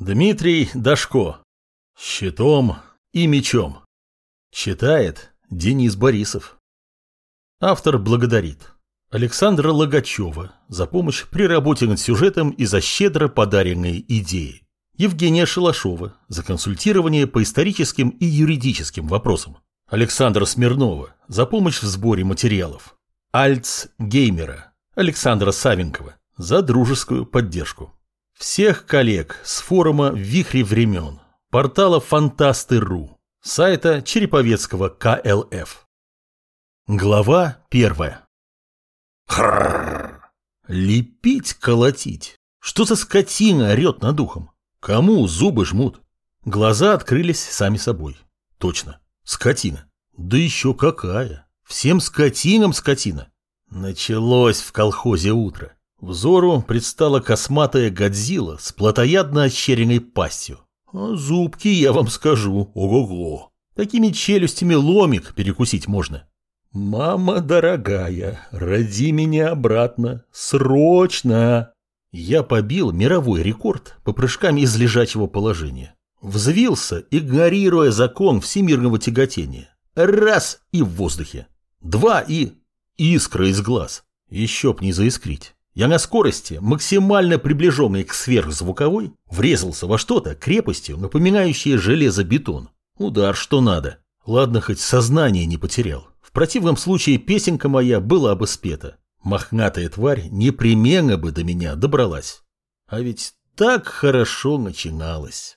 Дмитрий Дашко. Щитом и мечом. Читает Денис Борисов. Автор благодарит Александра Логачева за помощь при работе над сюжетом и за щедро подаренные идеи. Евгения Шалашова за консультирование по историческим и юридическим вопросам. Александра Смирнова за помощь в сборе материалов. Альц Геймера Александра Савенкова за дружескую поддержку. Всех коллег с форума «Вихри времен», портала «Фантасты.ру», сайта Череповецкого КЛФ. Глава первая. Хрррр. Лепить, колотить. Что за скотина орет над ухом? Кому зубы жмут? Глаза открылись сами собой. Точно, скотина. Да еще какая. Всем скотинам скотина. Началось в колхозе утро. Взору предстала косматая Годзилла с плотоядно ощеренной пастью. А зубки, я вам скажу, ого-го. Такими челюстями ломик перекусить можно. «Мама дорогая, роди меня обратно, срочно!» Я побил мировой рекорд по прыжкам из лежачего положения. Взвился, игнорируя закон всемирного тяготения. Раз – и в воздухе. Два – и искра из глаз. Еще б не заискрить. Я на скорости, максимально приближенной к сверхзвуковой, врезался во что-то крепостью, напоминающее железобетон. Удар что надо. Ладно, хоть сознание не потерял. В противном случае песенка моя была бы спета. Мохнатая тварь непременно бы до меня добралась. А ведь так хорошо начиналось.